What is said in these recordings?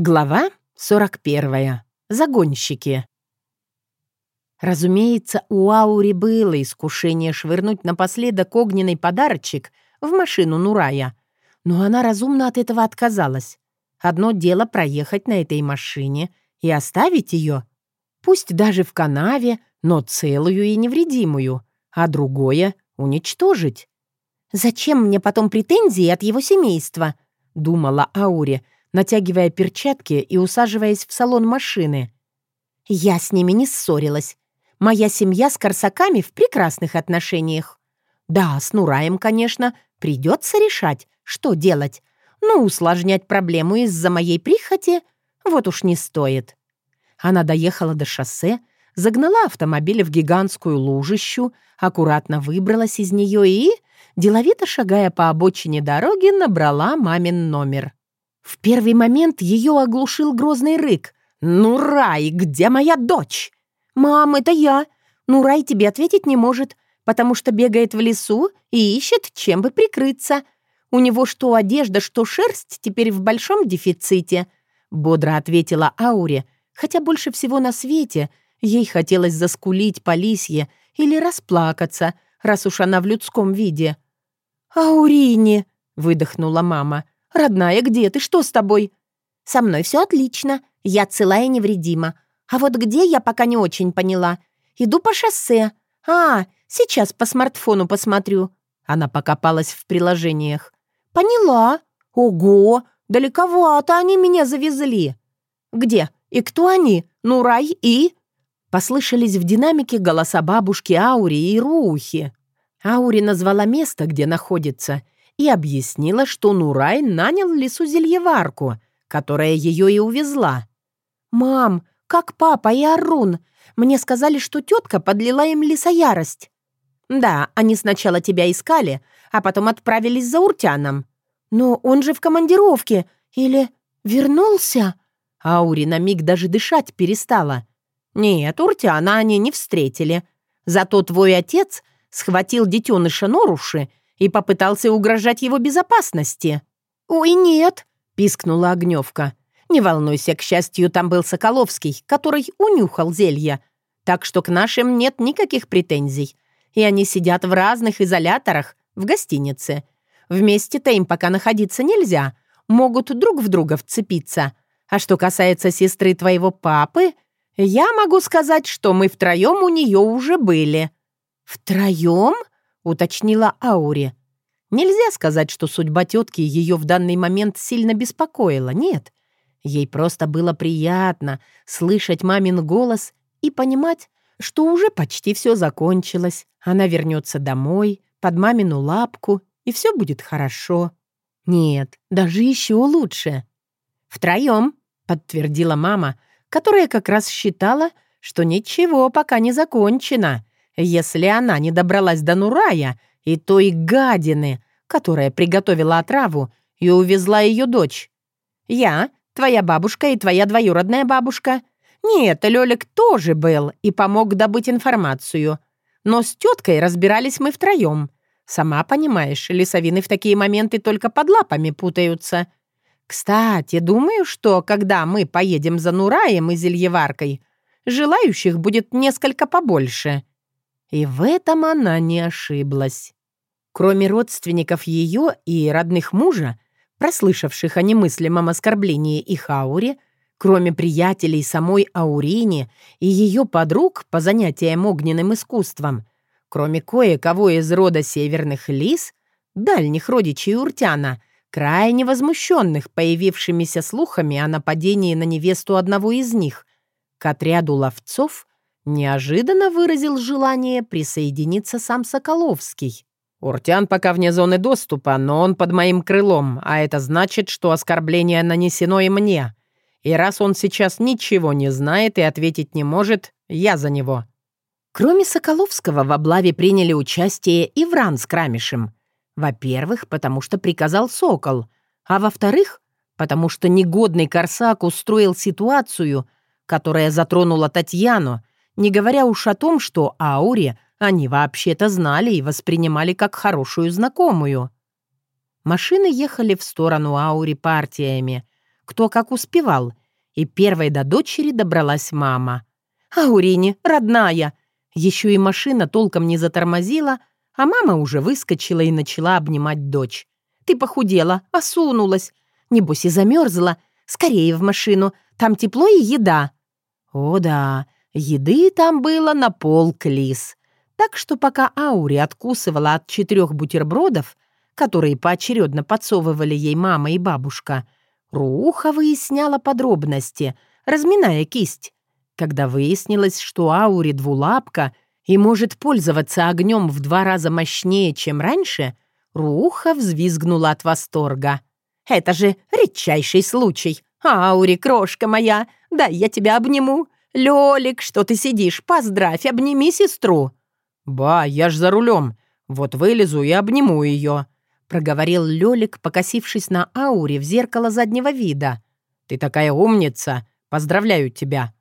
Глава 41. Загонщики. Разумеется, у Аури было искушение швырнуть напоследок огненный подарочек в машину Нурая, но она разумно от этого отказалась. Одно дело проехать на этой машине и оставить ее, пусть даже в канаве, но целую и невредимую, а другое — уничтожить. «Зачем мне потом претензии от его семейства?» — думала Аури — натягивая перчатки и усаживаясь в салон машины. «Я с ними не ссорилась. Моя семья с корсаками в прекрасных отношениях. Да, с Нураем, конечно, придется решать, что делать, но усложнять проблему из-за моей прихоти вот уж не стоит». Она доехала до шоссе, загнала автомобиль в гигантскую лужищу, аккуратно выбралась из нее и, деловито шагая по обочине дороги, набрала мамин номер. В первый момент ее оглушил грозный рык. «Ну, Рай, где моя дочь?» «Мам, это я. Ну, Рай тебе ответить не может, потому что бегает в лесу и ищет, чем бы прикрыться. У него что одежда, что шерсть теперь в большом дефиците», — бодро ответила Ауре, хотя больше всего на свете ей хотелось заскулить по лисье или расплакаться, раз уж она в людском виде. «Аурини!» — выдохнула мама — «Родная, где ты? Что с тобой?» «Со мной все отлично. Я цела и невредима. А вот где, я пока не очень поняла. Иду по шоссе. А, сейчас по смартфону посмотрю». Она покопалась в приложениях. «Поняла. Ого, далековато они меня завезли». «Где? И кто они? Нурай и...» Послышались в динамике голоса бабушки Аури и Рухи. Аури назвала место, где находится — и объяснила, что Нурай нанял лесу зельеварку, которая ее и увезла. «Мам, как папа и Арун? Мне сказали, что тетка подлила им лесоярость». «Да, они сначала тебя искали, а потом отправились за Уртяном». «Но он же в командировке. Или вернулся?» Аури на миг даже дышать перестала. «Нет, Уртяна они не встретили. Зато твой отец схватил детеныша Норуши и попытался угрожать его безопасности. «Ой, нет!» — пискнула Огневка. «Не волнуйся, к счастью, там был Соколовский, который унюхал зелья, так что к нашим нет никаких претензий, и они сидят в разных изоляторах в гостинице. Вместе-то им пока находиться нельзя, могут друг в друга вцепиться. А что касается сестры твоего папы, я могу сказать, что мы втроем у нее уже были». «Втроем?» Уточнила Аури. Нельзя сказать, что судьба тетки ее в данный момент сильно беспокоила, нет. Ей просто было приятно слышать мамин голос и понимать, что уже почти все закончилось. Она вернется домой, под мамину лапку, и все будет хорошо. Нет, даже еще лучше. «Втроем», — подтвердила мама, которая как раз считала, что ничего пока не закончено если она не добралась до Нурая и той гадины, которая приготовила отраву и увезла ее дочь. Я, твоя бабушка и твоя двоюродная бабушка. Нет, Лёлик тоже был и помог добыть информацию. Но с теткой разбирались мы втроем. Сама понимаешь, лесовины в такие моменты только под лапами путаются. Кстати, думаю, что когда мы поедем за Нураем и Зельеваркой, желающих будет несколько побольше. И в этом она не ошиблась. Кроме родственников ее и родных мужа, прослышавших о немыслимом оскорблении их ауре, кроме приятелей самой Аурине и ее подруг по занятиям огненным искусством, кроме кое-кого из рода северных лис, дальних родичей Уртяна, крайне возмущенных появившимися слухами о нападении на невесту одного из них, к отряду ловцов Неожиданно выразил желание присоединиться сам Соколовский. «Уртян пока вне зоны доступа, но он под моим крылом, а это значит, что оскорбление нанесено и мне. И раз он сейчас ничего не знает и ответить не может, я за него». Кроме Соколовского в облаве приняли участие и Вран с Крамишем. Во-первых, потому что приказал Сокол, а во-вторых, потому что негодный Корсак устроил ситуацию, которая затронула Татьяну, не говоря уж о том, что Ауре они вообще-то знали и воспринимали как хорошую знакомую. Машины ехали в сторону Аури партиями. кто как успевал, и первой до дочери добралась мама. «Аурини, родная!» Еще и машина толком не затормозила, а мама уже выскочила и начала обнимать дочь. «Ты похудела, осунулась. Небось и замерзла. Скорее в машину, там тепло и еда». О да, еды там было на пол клис. Так что пока Аури откусывала от четырех бутербродов, которые поочередно подсовывали ей мама и бабушка, Руха выясняла подробности, разминая кисть. Когда выяснилось, что Аури двулапка и может пользоваться огнем в два раза мощнее, чем раньше, Руха взвизгнула от восторга. «Это же редчайший случай! Аури, крошка моя, дай я тебя обниму! Лёлик, что ты сидишь, поздравь, обними сестру!» «Ба, я ж за рулем. Вот вылезу и обниму ее», — проговорил Лёлик, покосившись на ауре в зеркало заднего вида. «Ты такая умница! Поздравляю тебя!»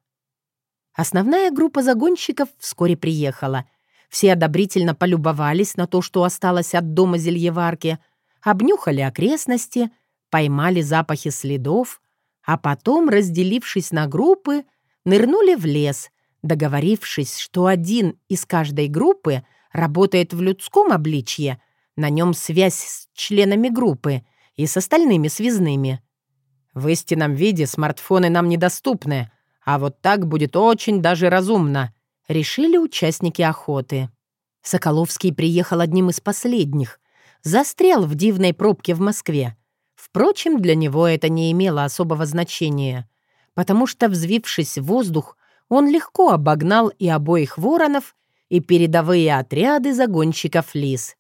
Основная группа загонщиков вскоре приехала. Все одобрительно полюбовались на то, что осталось от дома зельеварки, обнюхали окрестности, поймали запахи следов, а потом, разделившись на группы, нырнули в лес — договорившись, что один из каждой группы работает в людском обличье, на нем связь с членами группы и с остальными связными. В истинном виде смартфоны нам недоступны, а вот так будет очень даже разумно, решили участники охоты. Соколовский приехал одним из последних, застрял в дивной пробке в Москве. Впрочем, для него это не имело особого значения, потому что, взвившись в воздух, он легко обогнал и обоих воронов, и передовые отряды загонщиков лис.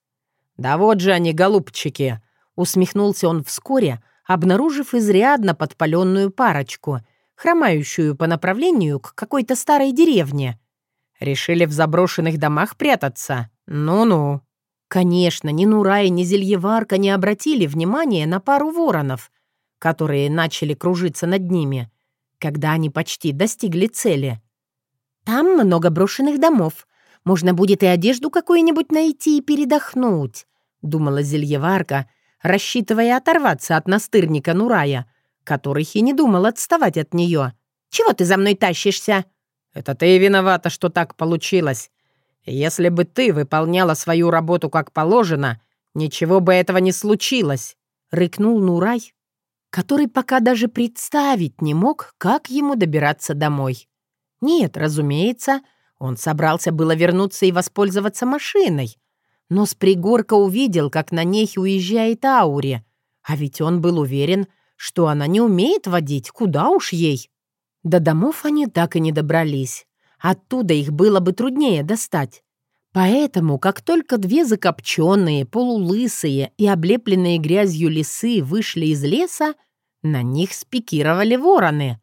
«Да вот же они, голубчики!» — усмехнулся он вскоре, обнаружив изрядно подпаленную парочку, хромающую по направлению к какой-то старой деревне. «Решили в заброшенных домах прятаться? Ну-ну!» Конечно, ни Нурай, ни Зельеварка не обратили внимания на пару воронов, которые начали кружиться над ними — когда они почти достигли цели. «Там много брошенных домов. Можно будет и одежду какую-нибудь найти и передохнуть», — думала зельеварка, рассчитывая оторваться от настырника Нурая, который и не думал отставать от нее. «Чего ты за мной тащишься?» «Это ты виновата, что так получилось. Если бы ты выполняла свою работу как положено, ничего бы этого не случилось», — рыкнул Нурай, который пока даже представить не мог, как ему добираться домой. Нет, разумеется, он собрался было вернуться и воспользоваться машиной, но с пригорка увидел, как на ней уезжает Аури, а ведь он был уверен, что она не умеет водить, куда уж ей. До домов они так и не добрались. Оттуда их было бы труднее достать. Поэтому, как только две закопченные, полулысые и облепленные грязью лисы вышли из леса, на них спикировали вороны.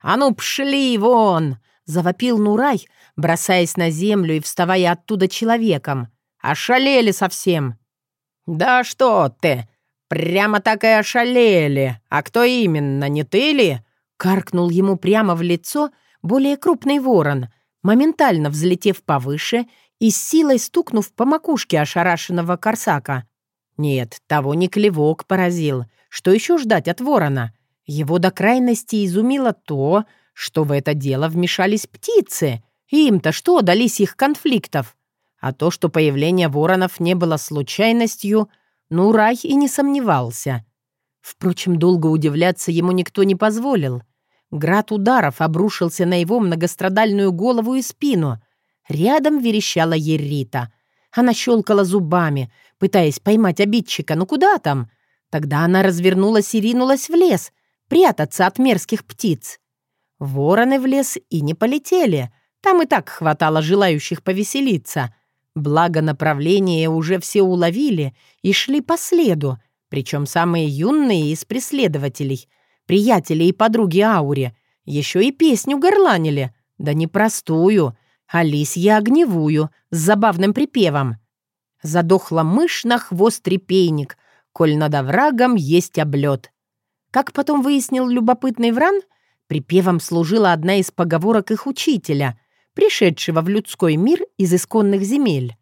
«А ну, пшли вон!» — завопил Нурай, бросаясь на землю и вставая оттуда человеком. «Ошалели совсем!» «Да что ты! Прямо так и ошалели! А кто именно, не ты ли?» Каркнул ему прямо в лицо более крупный ворон, моментально взлетев повыше и с силой стукнув по макушке ошарашенного корсака. Нет, того не клевок поразил. Что еще ждать от ворона? Его до крайности изумило то, что в это дело вмешались птицы. Им-то что дались их конфликтов? А то, что появление воронов не было случайностью, ну, Рай и не сомневался. Впрочем, долго удивляться ему никто не позволил. Град ударов обрушился на его многострадальную голову и спину. Рядом верещала Ерита. Она щелкала зубами, пытаясь поймать обидчика. «Ну куда там?» Тогда она развернулась и ринулась в лес, прятаться от мерзких птиц. Вороны в лес и не полетели. Там и так хватало желающих повеселиться. Благо направление уже все уловили и шли по следу, причем самые юные из преследователей, приятели и подруги Аури, еще и песню горланили, да не простую, а лисья огневую, с забавным припевом. Задохла мышь на хвост репейник, коль над оврагом есть облет. Как потом выяснил любопытный Вран, припевом служила одна из поговорок их учителя, пришедшего в людской мир из исконных земель.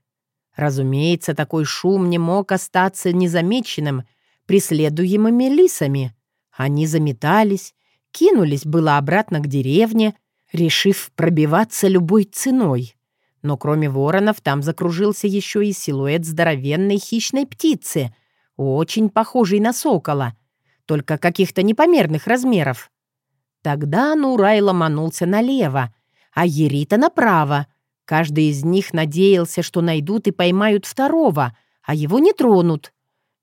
Разумеется, такой шум не мог остаться незамеченным преследуемыми лисами. Они заметались, кинулись было обратно к деревне, решив пробиваться любой ценой. Но кроме воронов там закружился еще и силуэт здоровенной хищной птицы, очень похожей на сокола, только каких-то непомерных размеров. Тогда Нурай ломанулся налево, а Ерита направо. Каждый из них надеялся, что найдут и поймают второго, а его не тронут.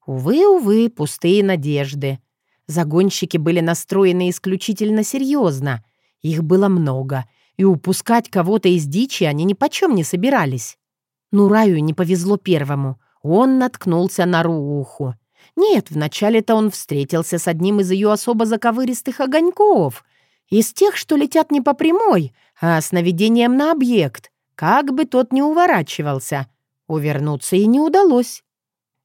Увы, увы, пустые надежды. Загонщики были настроены исключительно серьезно. Их было много, и упускать кого-то из дичи они ни почем не собирались. Нураю не повезло первому. Он наткнулся на Рууху. Нет, вначале-то он встретился с одним из ее особо заковыристых огоньков. Из тех, что летят не по прямой, а с наведением на объект. Как бы тот ни уворачивался. Увернуться и не удалось.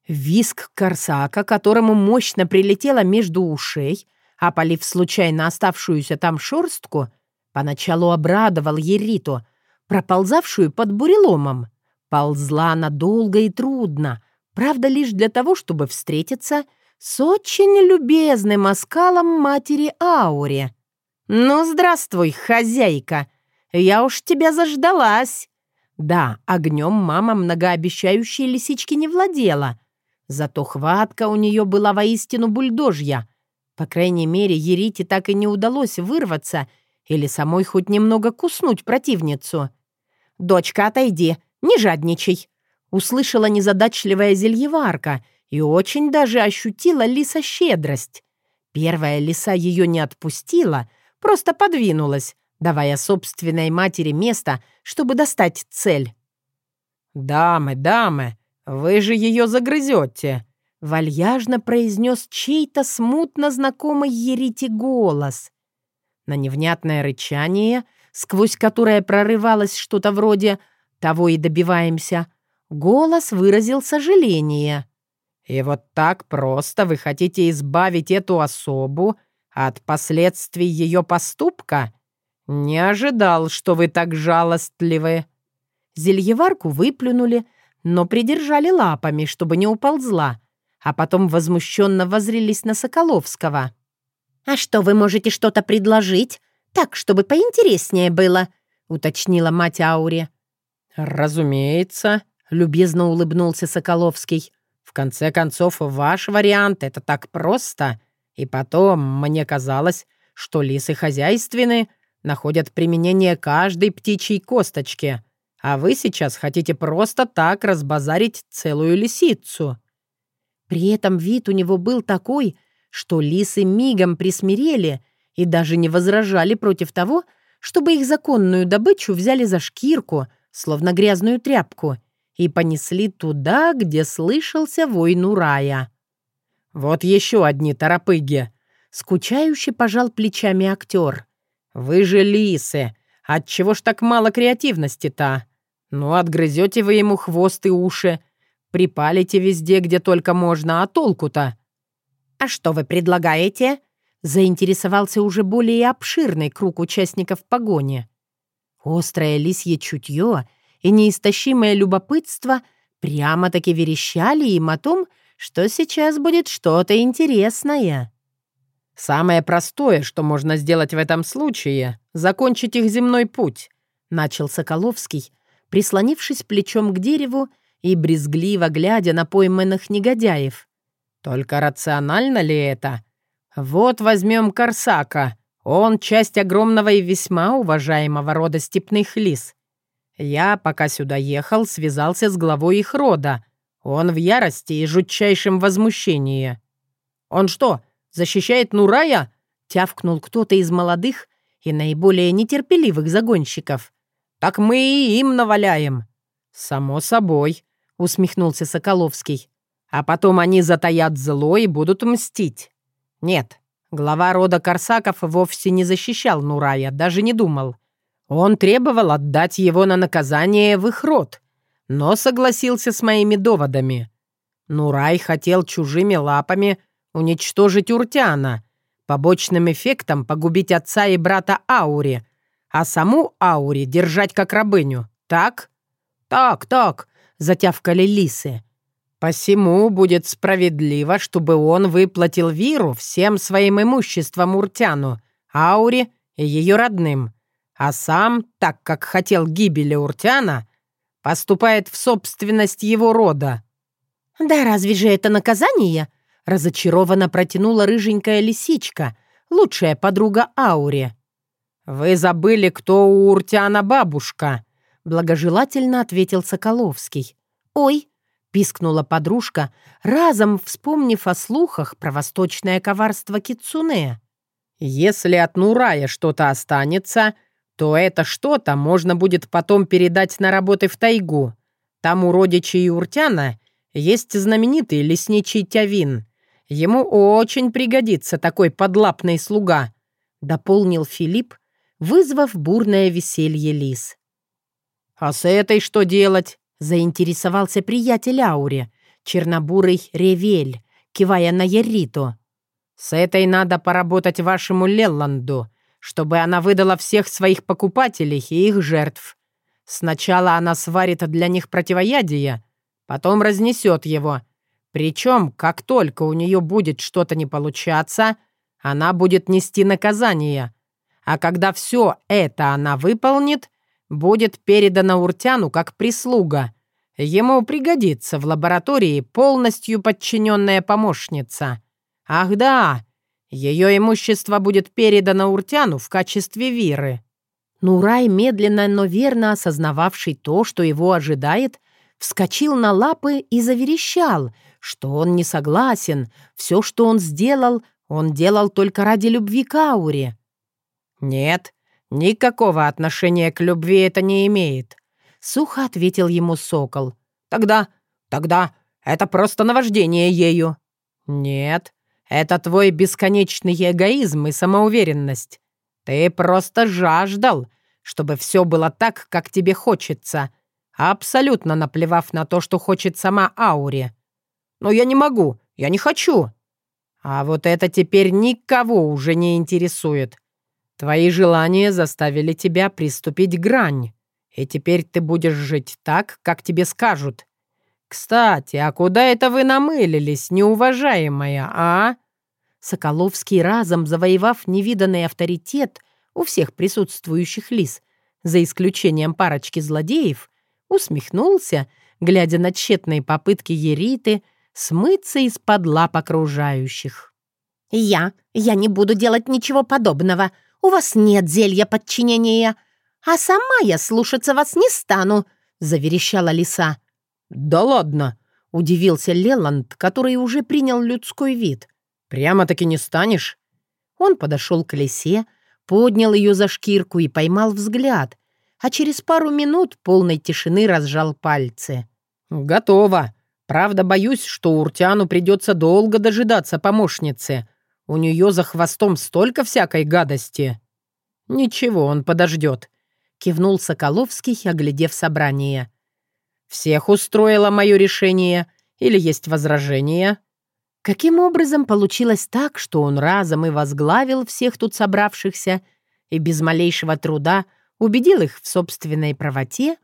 Виск корсака, которому мощно прилетело между ушей, опалив случайно оставшуюся там шорстку, поначалу обрадовал Ериту, проползавшую под буреломом. Ползла она долго и трудно, правда, лишь для того, чтобы встретиться с очень любезным оскалом матери Ауре. «Ну, здравствуй, хозяйка! Я уж тебя заждалась!» Да, огнем мама многообещающей лисички не владела — Зато хватка у нее была воистину бульдожья. По крайней мере, Ерите так и не удалось вырваться или самой хоть немного куснуть противницу. «Дочка, отойди, не жадничай!» Услышала незадачливая зельеварка и очень даже ощутила лиса щедрость. Первая лиса ее не отпустила, просто подвинулась, давая собственной матери место, чтобы достать цель. «Дамы, дамы!» «Вы же ее загрызете!» — вальяжно произнес чей-то смутно знакомый Ерите голос. На невнятное рычание, сквозь которое прорывалось что-то вроде «того и добиваемся», голос выразил сожаление. «И вот так просто вы хотите избавить эту особу от последствий ее поступка? Не ожидал, что вы так жалостливы». Зельеварку выплюнули, но придержали лапами, чтобы не уползла, а потом возмущенно возрились на Соколовского. «А что, вы можете что-то предложить? Так, чтобы поинтереснее было?» — уточнила мать Аури. «Разумеется», — любезно улыбнулся Соколовский. «В конце концов, ваш вариант — это так просто. И потом, мне казалось, что лисы хозяйственны, находят применение каждой птичьей косточке. А вы сейчас хотите просто так разбазарить целую лисицу». При этом вид у него был такой, что лисы мигом присмирели и даже не возражали против того, чтобы их законную добычу взяли за шкирку, словно грязную тряпку, и понесли туда, где слышался вой Нурая. «Вот еще одни торопыги!» — скучающе пожал плечами актер. «Вы же лисы! Отчего ж так мало креативности-то? Ну, отгрызете вы ему хвост и уши, припалите везде, где только можно, а толку-то?» «А что вы предлагаете?» заинтересовался уже более обширный круг участников погони. Острое лисье чутье и неистощимое любопытство прямо-таки верещали им о том, что сейчас будет что-то интересное. «Самое простое, что можно сделать в этом случае — закончить их земной путь», — начал Соколовский, прислонившись плечом к дереву и брезгливо глядя на пойманных негодяев. «Только рационально ли это? Вот возьмем Корсака. Он часть огромного и весьма уважаемого рода степных лис. Я, пока сюда ехал, связался с главой их рода. Он в ярости и жутчайшем возмущении. Он что, защищает Нурая?» — тявкнул кто-то из молодых и наиболее нетерпеливых загонщиков. «Так мы и им наваляем». «Само собой», — усмехнулся Соколовский. «А потом они затаят зло и будут мстить». «Нет, глава рода Корсаков вовсе не защищал Нурая, даже не думал. Он требовал отдать его на наказание в их род, но согласился с моими доводами. Нурай хотел чужими лапами уничтожить Уртяна, побочным эффектом погубить отца и брата Аури, а саму Аури держать как рабыню, так?» «Так, так», — затявкали лисы. Посему будет справедливо, чтобы он выплатил Виру всем своим имуществом Уртяну, Ауре и ее родным, а сам, так как хотел гибели Уртяна, поступает в собственность его рода». «Да разве же это наказание?» — разочарованно протянула рыженькая лисичка, лучшая подруга Ауре. «Вы забыли, кто у Уртяна бабушка», — благожелательно ответил Соколовский. «Ой!» Пискнула подружка, разом вспомнив о слухах про восточное коварство Кицуне. «Если от Нурая что-то останется, то это что-то можно будет потом передать на работы в тайгу. Там у родичей Уртяна есть знаменитый лесничий Тявин. Ему очень пригодится такой подлапный слуга», — дополнил Филипп, вызвав бурное веселье лис. «А с этой что делать?» Заинтересовался приятель Ауре, чернобурый Ревель, кивая на Яриту. «С этой надо поработать вашему Лелланду, чтобы она выдала всех своих покупателей и их жертв. Сначала она сварит для них противоядие, потом разнесет его. Причем, как только у нее будет что-то не получаться, она будет нести наказание. А когда все это она выполнит, будет передана Уртяну как прислуга. Ему пригодится в лаборатории полностью подчиненная помощница. Ах да, ее имущество будет передано Уртяну в качестве виры». Нурай, медленно, но верно осознававший то, что его ожидает, вскочил на лапы и заверещал, что он не согласен, все, что он сделал, он делал только ради любви к Ауре. «Нет, «Никакого отношения к любви это не имеет», — сухо ответил ему сокол. «Тогда, тогда это просто наваждение ею». «Нет, это твой бесконечный эгоизм и самоуверенность. Ты просто жаждал, чтобы все было так, как тебе хочется, абсолютно наплевав на то, что хочет сама Ауре. Но я не могу, я не хочу. А вот это теперь никого уже не интересует. Твои желания заставили тебя приступить грань, и теперь ты будешь жить так, как тебе скажут. Кстати, а куда это вы намылились, неуважаемая, а?» Соколовский, разом завоевав невиданный авторитет у всех присутствующих лис, за исключением парочки злодеев, усмехнулся, глядя на тщетные попытки Ериты смыться из-под лап окружающих. «Я, я не буду делать ничего подобного», у вас нет зелья подчинения, а сама я слушаться вас не стану», — заверещала лиса. «Да ладно», — удивился Леланд, который уже принял людской вид. «Прямо-таки не станешь?» Он подошел к лисе, поднял ее за шкирку и поймал взгляд, а через пару минут полной тишины разжал пальцы. «Готово. Правда, боюсь, что Уртяну придется долго дожидаться помощницы. У нее за хвостом столько всякой гадости». «Ничего, он подождет», — кивнул Соколовский, оглядев собрание. «Всех устроило мое решение? Или есть возражения?» Каким образом получилось так, что он разом и возглавил всех тут собравшихся и без малейшего труда убедил их в собственной правоте,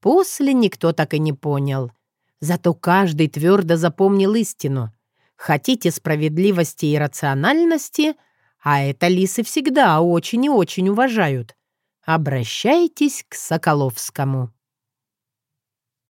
после никто так и не понял. Зато каждый твердо запомнил истину. Хотите справедливости и рациональности, а это лисы всегда очень и очень уважают. Обращайтесь к Соколовскому.